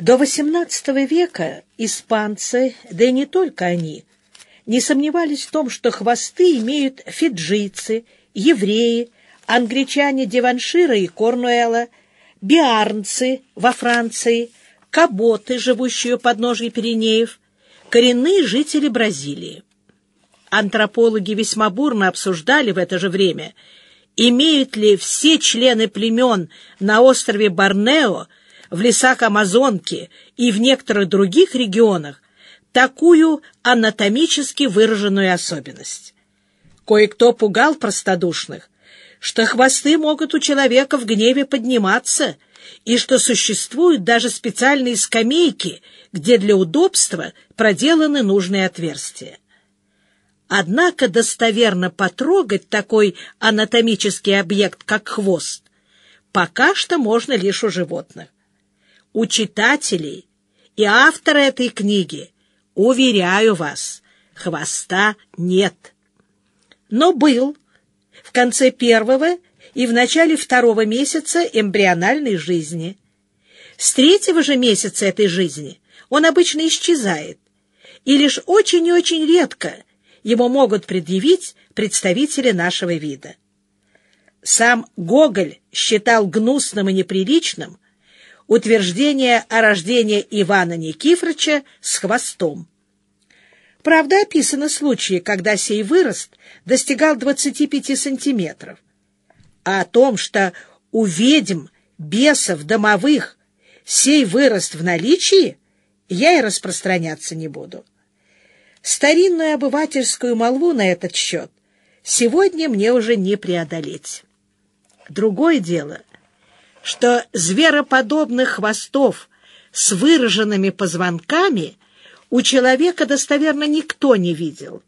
До XVIII века испанцы, да и не только они, не сомневались в том, что хвосты имеют фиджийцы, евреи, англичане Деваншира и Корнуэлла, биарнцы во Франции, каботы, живущие у подножия Пиренеев, коренные жители Бразилии. Антропологи весьма бурно обсуждали в это же время, имеют ли все члены племен на острове Борнео в лесах Амазонки и в некоторых других регионах такую анатомически выраженную особенность. Кое-кто пугал простодушных, что хвосты могут у человека в гневе подниматься, и что существуют даже специальные скамейки, где для удобства проделаны нужные отверстия. Однако достоверно потрогать такой анатомический объект, как хвост, пока что можно лишь у животных у читателей и автора этой книги, уверяю вас, хвоста нет. Но был в конце первого и в начале второго месяца эмбриональной жизни. С третьего же месяца этой жизни он обычно исчезает, и лишь очень и очень редко его могут предъявить представители нашего вида. Сам Гоголь считал гнусным и неприличным утверждение о рождении Ивана Никифоровича с хвостом. Правда, описаны случаи, когда сей вырост достигал 25 сантиметров. А о том, что у ведьм, бесов, домовых сей вырост в наличии, я и распространяться не буду. Старинную обывательскую молву на этот счет сегодня мне уже не преодолеть. Другое дело — что звероподобных хвостов с выраженными позвонками у человека достоверно никто не видел.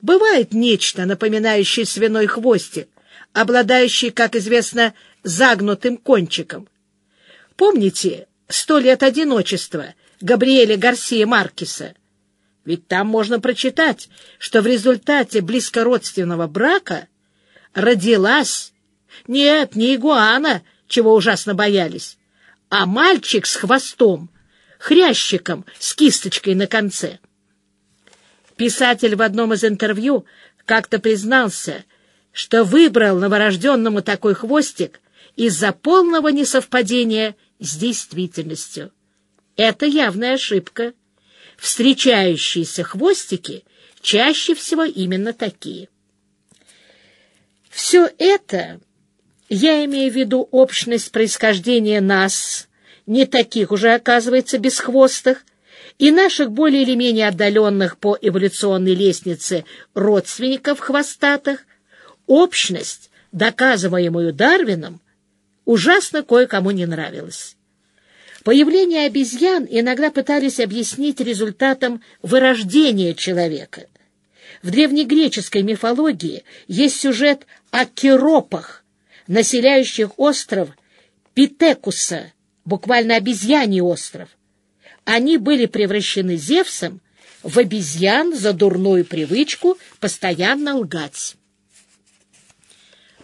Бывает нечто, напоминающее свиной хвостик, обладающий, как известно, загнутым кончиком. Помните «Сто лет одиночества» Габриэля Гарсия Маркеса? Ведь там можно прочитать, что в результате близкородственного брака родилась, нет, не игуана, чего ужасно боялись, а мальчик с хвостом, хрящиком с кисточкой на конце. Писатель в одном из интервью как-то признался, что выбрал новорожденному такой хвостик из-за полного несовпадения с действительностью. Это явная ошибка. Встречающиеся хвостики чаще всего именно такие. Все это я имею в виду общность происхождения нас, не таких уже, оказывается, бесхвостых, и наших более или менее отдаленных по эволюционной лестнице родственников хвостатых, общность, доказываемую Дарвином, ужасно кое-кому не нравилась. Появление обезьян иногда пытались объяснить результатом вырождения человека. В древнегреческой мифологии есть сюжет о керопах, населяющих остров Питекуса, буквально обезьяний остров. Они были превращены Зевсом в обезьян за дурную привычку постоянно лгать.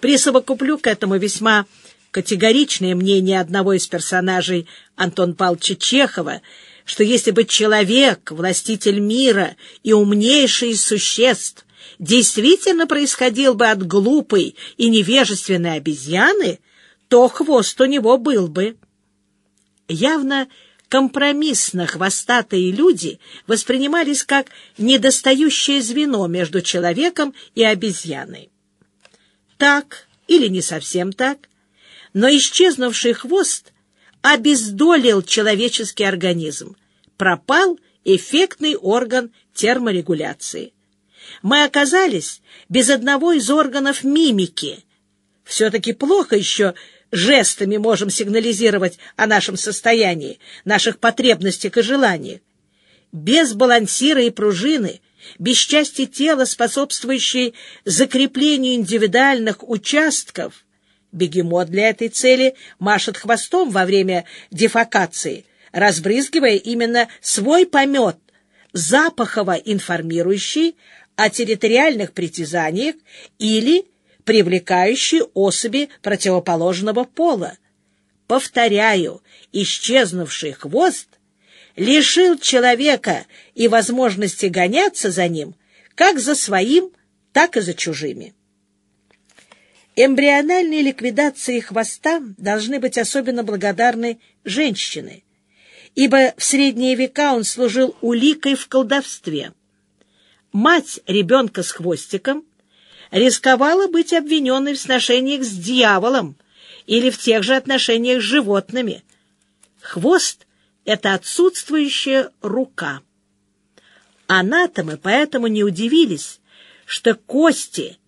Присовокуплю к этому весьма категоричное мнение одного из персонажей Антон Павловича Чехова, что если бы человек, властитель мира и умнейший из существ, действительно происходил бы от глупой и невежественной обезьяны, то хвост у него был бы. Явно компромиссно хвостатые люди воспринимались как недостающее звено между человеком и обезьяной. Так или не совсем так, но исчезнувший хвост обездолил человеческий организм, пропал эффектный орган терморегуляции мы оказались без одного из органов мимики. Все-таки плохо еще жестами можем сигнализировать о нашем состоянии, наших потребностях и желаниях. Без балансира и пружины, без части тела, способствующей закреплению индивидуальных участков, бегемот для этой цели машет хвостом во время дефакации, разбрызгивая именно свой помет, запахово информирующий о территориальных притязаниях или привлекающие особи противоположного пола. повторяю, исчезнувший хвост лишил человека и возможности гоняться за ним как за своим, так и за чужими. Эмбриональной ликвидации хвоста должны быть особенно благодарны женщины, ибо в средние века он служил уликой в колдовстве. Мать ребенка с хвостиком рисковала быть обвиненной в сношениях с дьяволом или в тех же отношениях с животными. Хвост — это отсутствующая рука. Анатомы поэтому не удивились, что кости,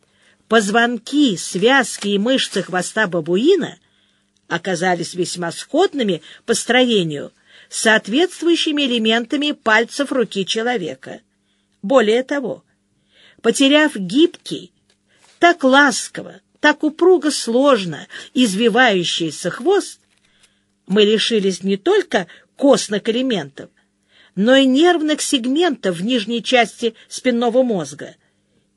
позвонки, связки и мышцы хвоста бабуина оказались весьма сходными по строению соответствующими элементами пальцев руки человека. Более того, потеряв гибкий, так ласково, так упруго сложно извивающийся хвост, мы лишились не только костных элементов, но и нервных сегментов в нижней части спинного мозга.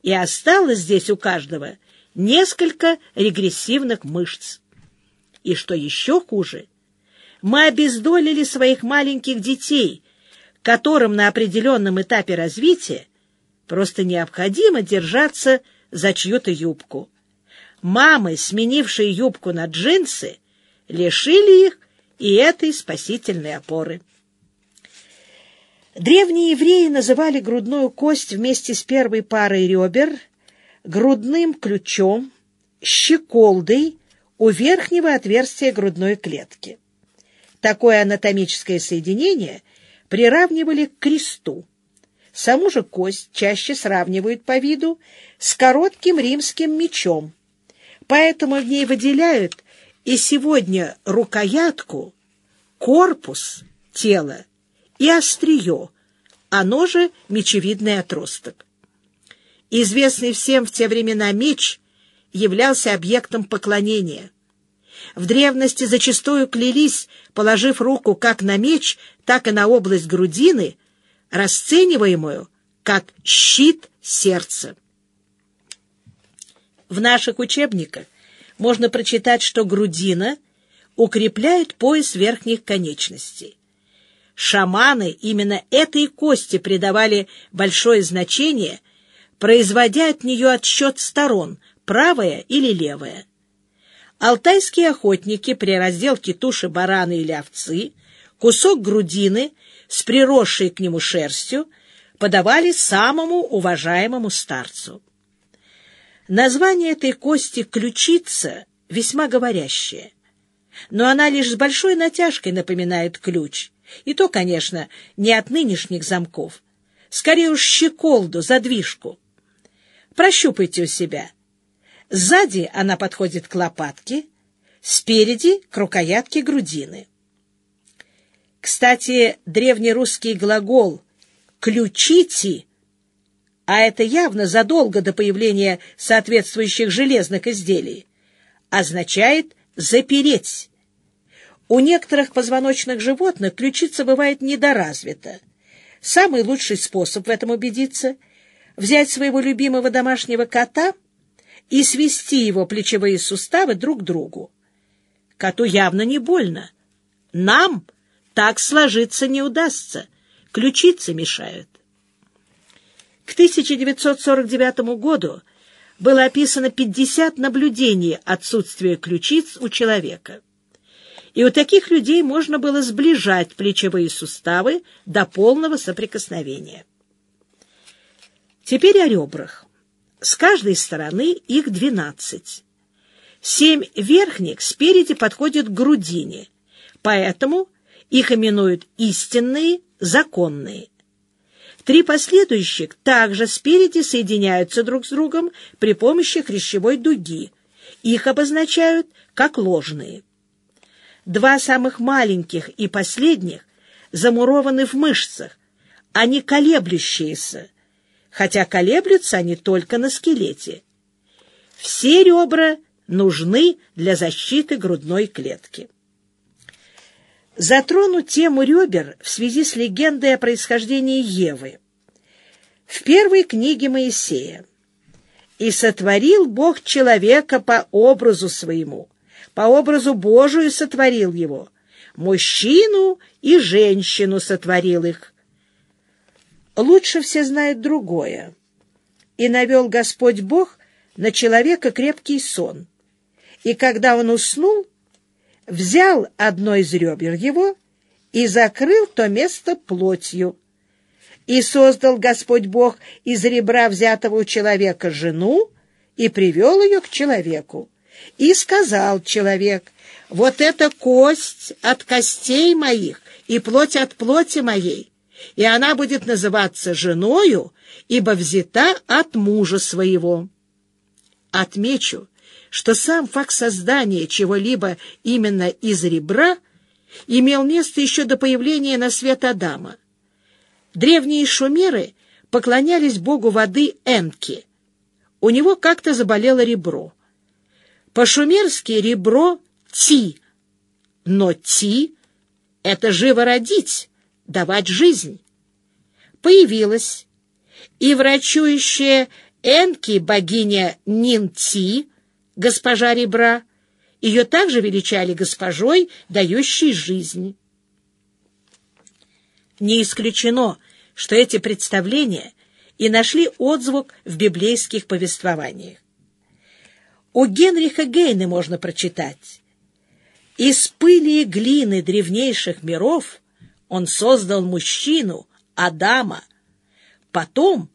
И осталось здесь у каждого несколько регрессивных мышц. И что еще хуже, мы обездолили своих маленьких детей, которым на определенном этапе развития просто необходимо держаться за чью-то юбку. Мамы, сменившие юбку на джинсы, лишили их и этой спасительной опоры. Древние евреи называли грудную кость вместе с первой парой ребер грудным ключом, щеколдой у верхнего отверстия грудной клетки. Такое анатомическое соединение приравнивали к кресту. Саму же кость чаще сравнивают по виду с коротким римским мечом, поэтому в ней выделяют и сегодня рукоятку, корпус тела и острие, оно же мечевидный отросток. Известный всем в те времена меч являлся объектом поклонения. В древности зачастую клялись, положив руку как на меч, так и на область грудины, расцениваемую как щит сердца. В наших учебниках можно прочитать, что грудина укрепляет пояс верхних конечностей. Шаманы именно этой кости придавали большое значение, производя от нее отсчет сторон, правая или левая. Алтайские охотники при разделке туши барана или овцы кусок грудины с приросшей к нему шерстью подавали самому уважаемому старцу. Название этой кости «ключица» весьма говорящее, но она лишь с большой натяжкой напоминает ключ, и то, конечно, не от нынешних замков, скорее уж щеколду, задвижку. Прощупайте у себя. Сзади она подходит к лопатке, спереди — к рукоятке грудины. Кстати, древнерусский глагол «ключите» а это явно задолго до появления соответствующих железных изделий, означает «запереть». У некоторых позвоночных животных ключица бывает недоразвита. Самый лучший способ в этом убедиться — взять своего любимого домашнего кота и свести его плечевые суставы друг к другу. Коту явно не больно. Нам так сложиться не удастся, ключицы мешают. К 1949 году было описано 50 наблюдений отсутствия ключиц у человека. И у таких людей можно было сближать плечевые суставы до полного соприкосновения. Теперь о ребрах. С каждой стороны их 12. Семь верхних спереди подходят к грудине, поэтому их именуют истинные, законные. Три последующих также спереди соединяются друг с другом при помощи хрящевой дуги. Их обозначают как ложные. Два самых маленьких и последних замурованы в мышцах, они колеблющиеся, хотя колеблются они только на скелете. Все ребра нужны для защиты грудной клетки затрону тему ребер в связи с легендой о происхождении Евы. В первой книге Моисея «И сотворил Бог человека по образу своему, по образу Божию сотворил его. Мужчину и женщину сотворил их. Лучше все знают другое. И навел Господь Бог на человека крепкий сон. И когда он уснул, взял одно из ребер его и закрыл то место плотью. И создал Господь Бог из ребра взятого у человека жену и привел ее к человеку. И сказал человек, вот это кость от костей моих и плоть от плоти моей, и она будет называться женою, ибо взята от мужа своего. Отмечу, что сам факт создания чего-либо именно из ребра имел место еще до появления на свет Адама. Древние шумеры поклонялись богу воды Энки. У него как-то заболело ребро. По-шумерски ребро — ти, но ти — это живо родить, давать жизнь. Появилась и врачующая Энки богиня Нинти, госпожа ребра, ее также величали госпожой, дающей жизнь. Не исключено, что эти представления и нашли отзвук в библейских повествованиях. У Генриха Гейне можно прочитать. Из пыли и глины древнейших миров он создал мужчину, Адама. Потом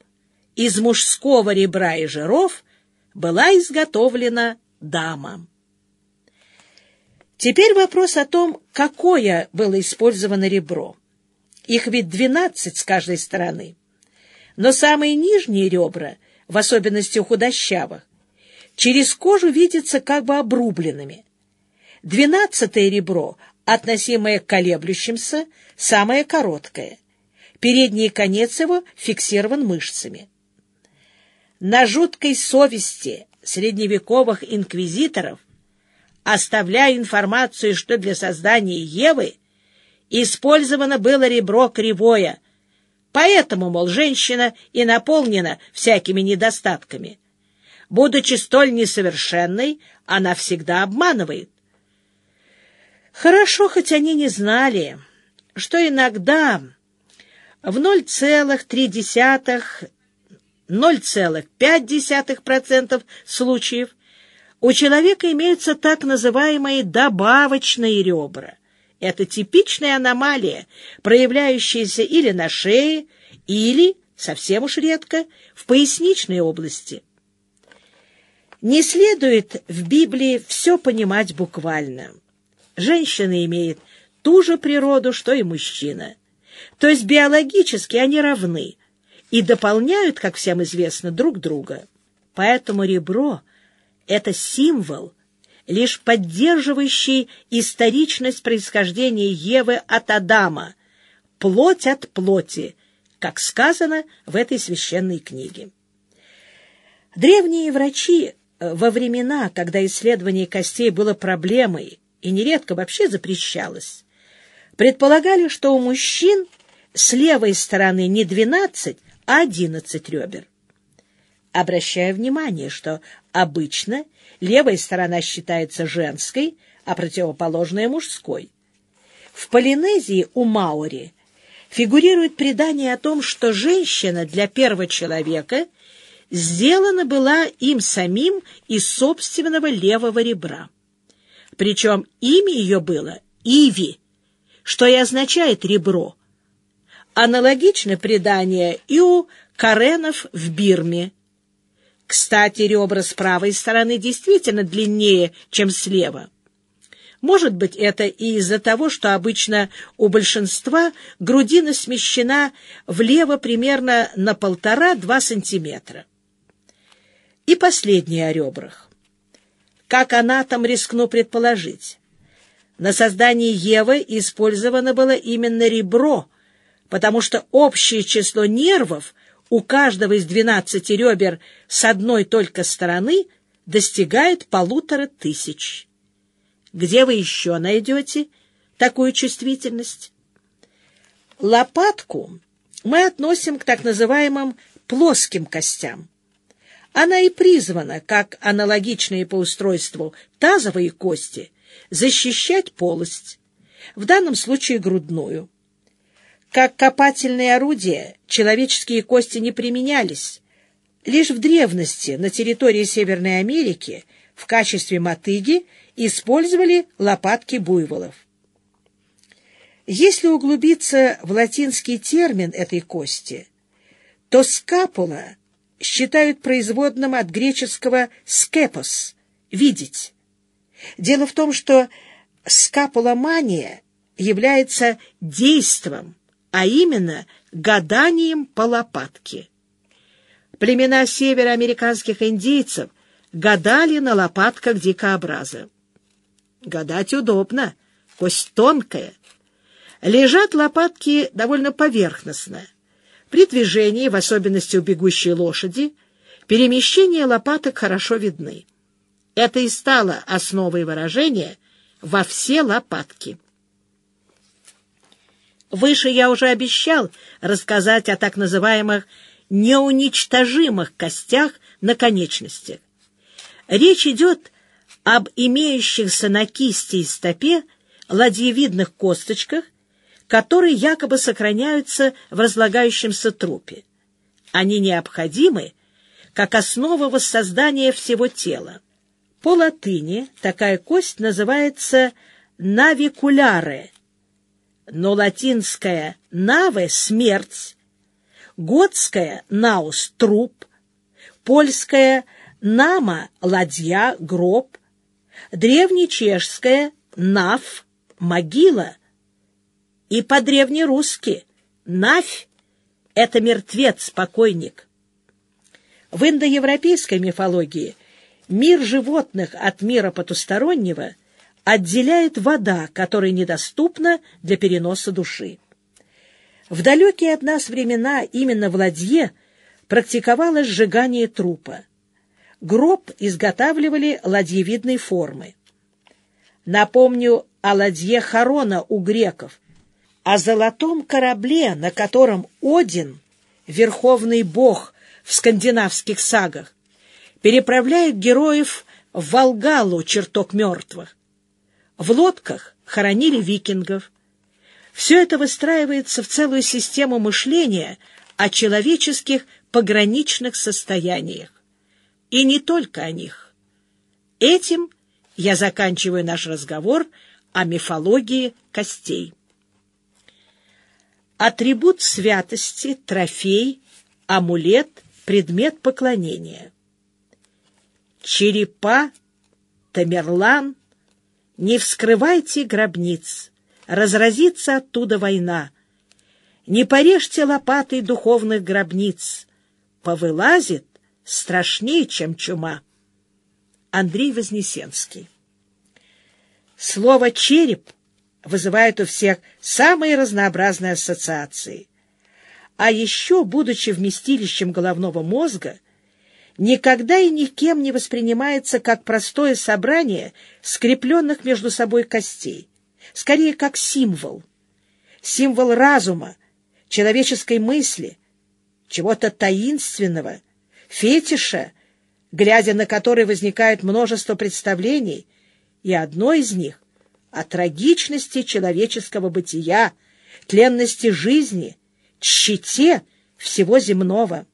из мужского ребра и жиров была изготовлена дама. Теперь вопрос о том, какое было использовано ребро. Их ведь двенадцать с каждой стороны. Но самые нижние ребра, в особенности у худощавых, через кожу видятся как бы обрубленными. Двенадцатое ребро, относимое к колеблющимся, самое короткое. Передний конец его фиксирован мышцами. На жуткой совести средневековых инквизиторов оставляя информацию, что для создания Евы использовано было ребро кривое, поэтому, мол, женщина и наполнена всякими недостатками. Будучи столь несовершенной, она всегда обманывает. Хорошо, хоть они не знали, что иногда в 0,3-0,5% случаев у человека имеются так называемые добавочные ребра. Это типичная аномалия, проявляющаяся или на шее, или, совсем уж редко, в поясничной области. Не следует в Библии все понимать буквально. Женщина имеет ту же природу, что и мужчина. То есть биологически они равны и дополняют, как всем известно, друг друга. Поэтому ребро — это символ, лишь поддерживающий историчность происхождения Евы от Адама, плоть от плоти, как сказано в этой священной книге. Древние врачи э, во времена, когда исследование костей было проблемой и нередко вообще запрещалось, предполагали, что у мужчин с левой стороны не 12, а 11 ребер. Обращая внимание, что обычно левая сторона считается женской, а противоположная — мужской. В Полинезии у Маори фигурирует предание о том, что женщина для первого человека сделана была им самим из собственного левого ребра. Причем имя ее было Иви, что и означает «ребро». Аналогично предание и у каренов в Бирме. Кстати, ребра с правой стороны действительно длиннее, чем слева. Может быть, это и из-за того, что обычно у большинства грудина смещена влево примерно на полтора-два сантиметра. И последнее о ребрах. Как анатом рискну предположить. На создании Евы использовано было именно ребро, потому что общее число нервов у каждого из двенадцати ребер с одной только стороны достигает полутора тысяч. Где вы еще найдете такую чувствительность? Лопатку мы относим к так называемым плоским костям, Она и призвана, как аналогичные по устройству тазовые кости, защищать полость, в данном случае грудную. Как копательные орудия человеческие кости не применялись. Лишь в древности на территории Северной Америки в качестве мотыги использовали лопатки буйволов. Если углубиться в латинский термин этой кости, то скапула считают производным от греческого «скепос» — «видеть». Дело в том, что скапуломания является действом, а именно гаданием по лопатке. Племена североамериканских индейцев гадали на лопатках дикообраза. Гадать удобно, кость тонкая. Лежат лопатки довольно поверхностно. При движении, в особенности у бегущей лошади, перемещения лопаток хорошо видны. Это и стало основой выражения «во все лопатки». Выше я уже обещал рассказать о так называемых неуничтожимых костях на конечностях. Речь идет об имеющихся на кисти и стопе ладьевидных косточках, которые якобы сохраняются в разлагающемся трупе. Они необходимы как основа воссоздания всего тела. По латыни такая кость называется навикуляре, но латинская «наве» — смерть, готская «наус» — труп, польская «нама» — ладья, гроб, древнечешская «нав» — могила, и по-древнерусски «навь» — это мертвец, покойник. В индоевропейской мифологии мир животных от мира потустороннего отделяет вода, которая недоступна для переноса души. В далекие от нас времена именно в ладье практиковалось сжигание трупа. Гроб изготавливали ладьевидной формы. Напомню о ладье Харона у греков, о золотом корабле, на котором Один, верховный бог в скандинавских сагах, переправляет героев в Волгалу, чертог мертвых. В лодках хоронили викингов, все это выстраивается в целую систему мышления о человеческих пограничных состояниях. И не только о них. Этим я заканчиваю наш разговор о мифологии костей. Атрибут святости, трофей, амулет, предмет поклонения. Черепа, Тамерлан, не вскрывайте гробниц, разразится оттуда война. Не порежьте лопатой духовных гробниц, повылазит страшнее, чем чума. Андрей Вознесенский Слово «череп» вызывает у всех самые разнообразные ассоциации. А еще, будучи вместилищем головного мозга, никогда и никем не воспринимается как простое собрание скрепленных между собой костей скорее как символ. Символ разума, человеческой мысли, чего-то таинственного, фетиша, глядя на который возникает множество представлений, и одно из них — о трагичности человеческого бытия, тленности жизни, тщете всего земного.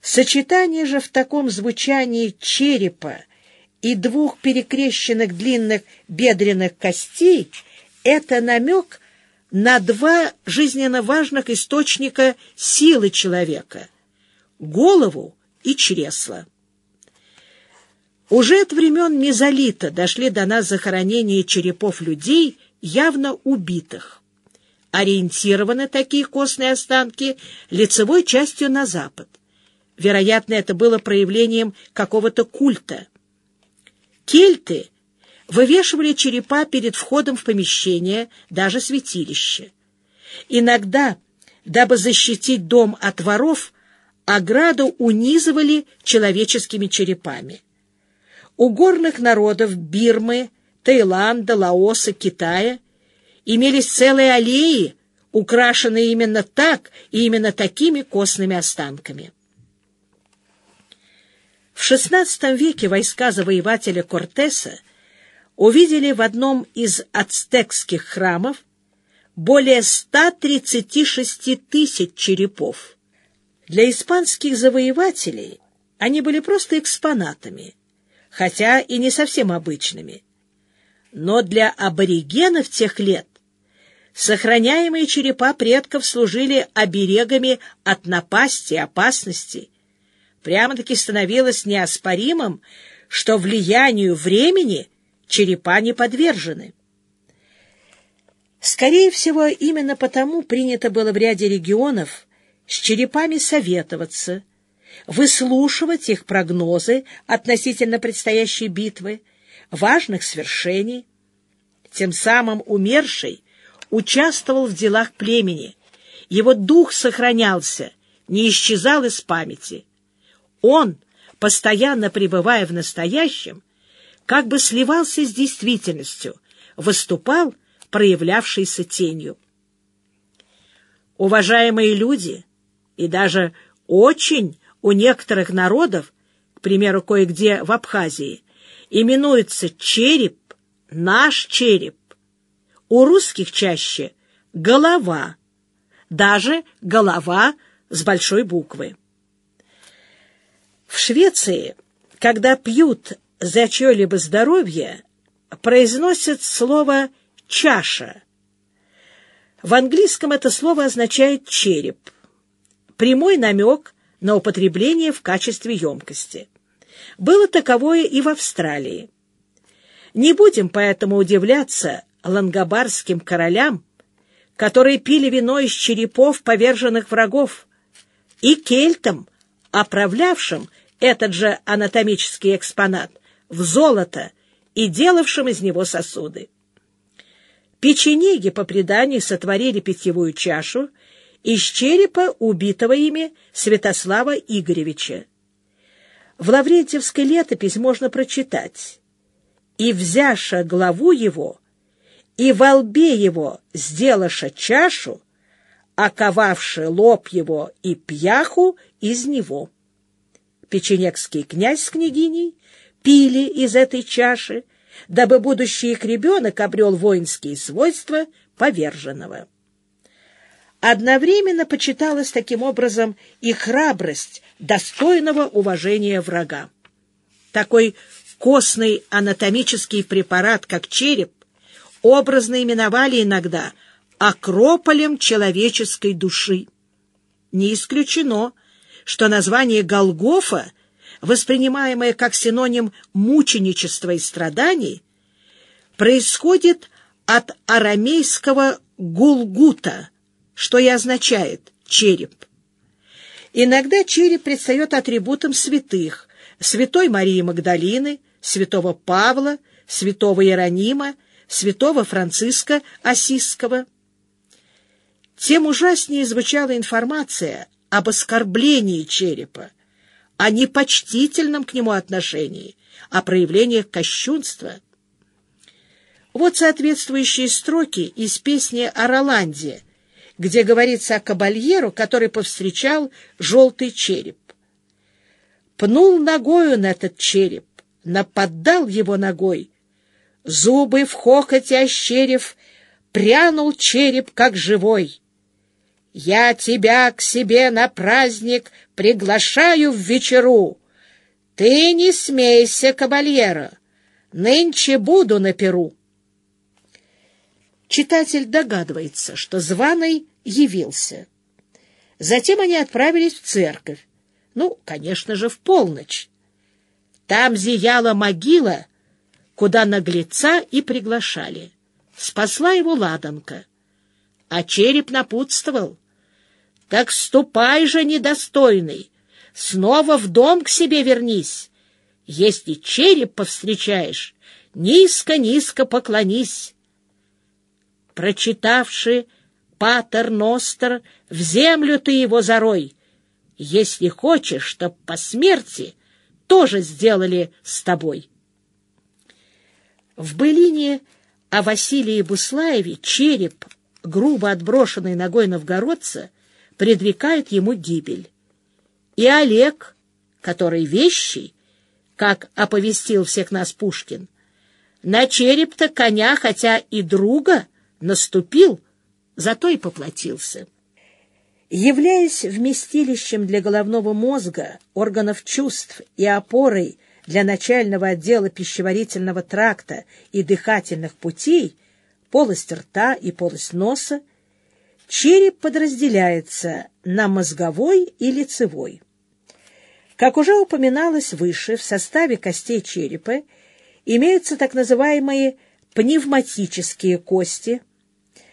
Сочетание же в таком звучании черепа и двух перекрещенных длинных бедренных костей — это намек на два жизненно важных источника силы человека — голову и чресло. Уже от времен мезолита дошли до нас захоронения черепов людей, явно убитых. Ориентированы такие костные останки лицевой частью на запад. Вероятно, это было проявлением какого-то культа. Кельты вывешивали черепа перед входом в помещение, даже святилище. Иногда, дабы защитить дом от воров, ограду унизывали человеческими черепами. У горных народов Бирмы, Таиланда, Лаоса, Китая имелись целые аллеи, украшенные именно так и именно такими костными останками. В XVI веке войска завоевателя Кортеса увидели в одном из ацтекских храмов более 136 тысяч черепов. Для испанских завоевателей они были просто экспонатами, хотя и не совсем обычными. Но для аборигенов тех лет сохраняемые черепа предков служили оберегами от напасти и опасности. Прямо-таки становилось неоспоримым, что влиянию времени черепа не подвержены. Скорее всего, именно потому принято было в ряде регионов с черепами советоваться, выслушивать их прогнозы относительно предстоящей битвы, важных свершений. Тем самым умерший участвовал в делах племени, его дух сохранялся, не исчезал из памяти. Он, постоянно пребывая в настоящем, как бы сливался с действительностью, выступал проявлявшейся тенью. Уважаемые люди, и даже очень у некоторых народов, к примеру, кое-где в Абхазии, именуется череп, наш череп. У русских чаще голова, даже голова с большой буквы. В Швеции, когда пьют за чье-либо здоровье, произносят слово «чаша». В английском это слово означает «череп». Прямой намек на употребление в качестве емкости. Было таковое и в Австралии. Не будем поэтому удивляться лангобарским королям, которые пили вино из черепов поверженных врагов, и кельтам, оправлявшим этот же анатомический экспонат в золото и делавшим из него сосуды. Печенеги, по преданию, сотворили питьевую чашу из черепа убитого ими Святослава Игоревича. В Лаврентьевской летопись можно прочитать «И, взяша главу его, и во лбе его сделаша чашу, оковавши лоб его и пьяху из него». Печенегский князь с княгиней пили из этой чаши, дабы будущий их ребенок обрел воинские свойства поверженного. Одновременно почиталась таким образом и храбрость достойного уважения врага. Такой костный анатомический препарат, как череп, образно именовали иногда акрополем человеческой души. Не исключено, что название Голгофа воспринимаемое как синоним мученичества и страданий, происходит от арамейского «гулгута», что и означает «череп». Иногда череп предстает атрибутом святых – святой Марии Магдалины, святого Павла, святого Иеронима, святого Франциска Осисского. Тем ужаснее звучала информация об оскорблении черепа, о непочтительном к нему отношении, о проявлениях кощунства. Вот соответствующие строки из песни о Роланде, где говорится о кабальеру, который повстречал желтый череп. Пнул ногою на этот череп, нападал его ногой, зубы в хохоте ощерив, прянул череп, как живой. Я тебя к себе на праздник приглашаю в вечеру. Ты не смейся, кабальера, нынче буду на перу. Читатель догадывается, что званый явился. Затем они отправились в церковь. Ну, конечно же, в полночь. Там зияла могила, куда наглеца и приглашали. Спасла его ладанка а череп напутствовал. Так ступай же, недостойный, снова в дом к себе вернись. Если череп повстречаешь, низко-низко поклонись. Прочитавши Патер Ностер, в землю ты его зарой, если хочешь, чтоб по смерти тоже сделали с тобой. В былине о Василии Буслаеве череп грубо отброшенный ногой новгородца, предрекает ему гибель. И Олег, который вещий, как оповестил всех нас Пушкин. На череп-то коня, хотя и друга, наступил, зато и поплатился. Являясь вместилищем для головного мозга, органов чувств и опорой для начального отдела пищеварительного тракта и дыхательных путей, полость рта и полость носа, череп подразделяется на мозговой и лицевой. Как уже упоминалось выше, в составе костей черепа имеются так называемые пневматические кости.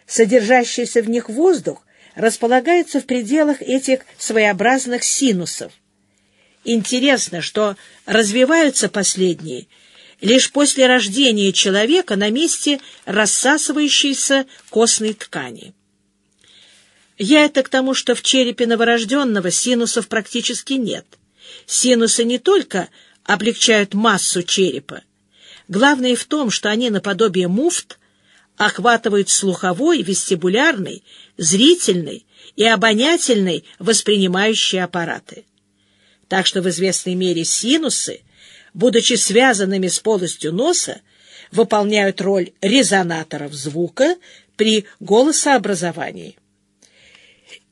Содержащийся в них воздух располагается в пределах этих своеобразных синусов. Интересно, что развиваются последние лишь после рождения человека на месте рассасывающейся костной ткани. Я это к тому, что в черепе новорожденного синусов практически нет. Синусы не только облегчают массу черепа, главное в том, что они наподобие муфт охватывают слуховой, вестибулярный, зрительный и обонятельный воспринимающие аппараты так что в известной мере синусы, будучи связанными с полостью носа, выполняют роль резонаторов звука при голосообразовании.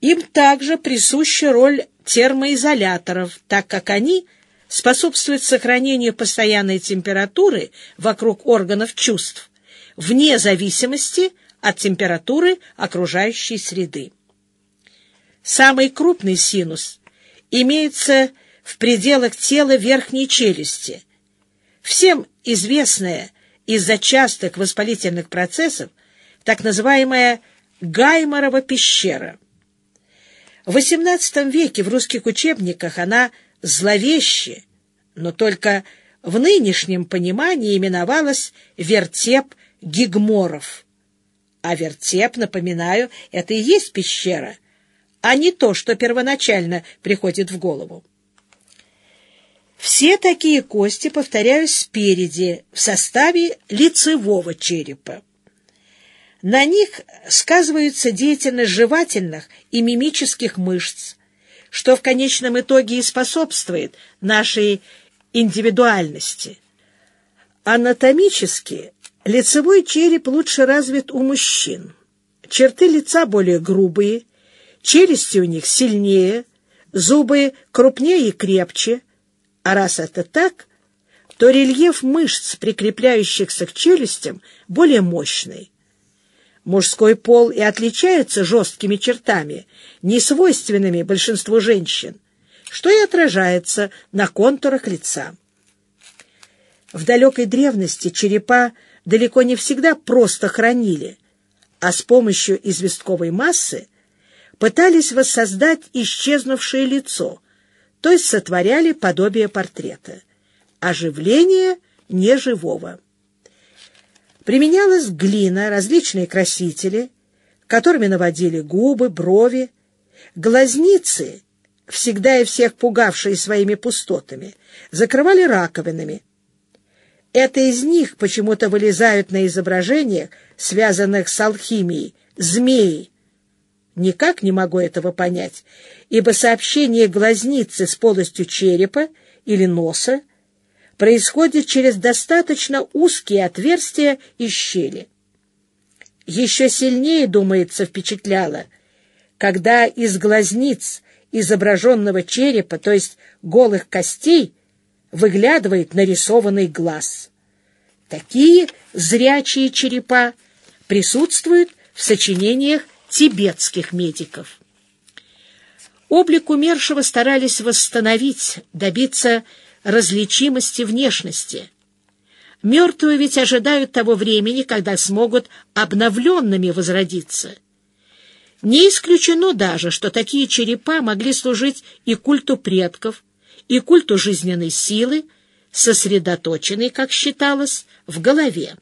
Им также присуща роль термоизоляторов, так как они способствуют сохранению постоянной температуры вокруг органов чувств, вне зависимости от температуры окружающей среды. Самый крупный синус имеется в пределах тела верхней челюсти. Всем известная из-за частых воспалительных процессов так называемая Гайморова пещера. В XVIII веке в русских учебниках она зловеще, но только в нынешнем понимании именовалась вертеп Гигморов. А вертеп, напоминаю, это и есть пещера, а не то, что первоначально приходит в голову. Все такие кости, повторяюсь, спереди, в составе лицевого черепа. На них сказывается деятельность жевательных и мимических мышц, что в конечном итоге и способствует нашей индивидуальности. Анатомически лицевой череп лучше развит у мужчин. Черты лица более грубые, челюсти у них сильнее, зубы крупнее и крепче – а раз это так, то рельеф мышц, прикрепляющихся к челюстям, более мощный. Мужской пол и отличается жесткими чертами, не свойственными большинству женщин, что и отражается на контурах лица. В далекой древности черепа далеко не всегда просто хранили, а с помощью известковой массы пытались воссоздать исчезнувшее лицо, то есть сотворяли подобие портрета. Оживление неживого. Применялась глина, различные красители, которыми наводили губы, брови, глазницы, всегда и всех пугавшие своими пустотами, закрывали раковинами. Это из них почему-то вылезают на изображениях, связанных с алхимией, змеи, Никак не могу этого понять, ибо сообщение глазницы с полостью черепа или носа происходит через достаточно узкие отверстия и щели. Еще сильнее, думается, впечатляло, когда из глазниц изображенного черепа, то есть голых костей, выглядывает нарисованный глаз. Такие зрячие черепа присутствуют в сочинениях тибетских медиков. Облик умершего старались восстановить, добиться различимости внешности. Мертвые ведь ожидают того времени, когда смогут обновленными возродиться. Не исключено даже, что такие черепа могли служить и культу предков, и культу жизненной силы, сосредоточенной, как считалось, в голове.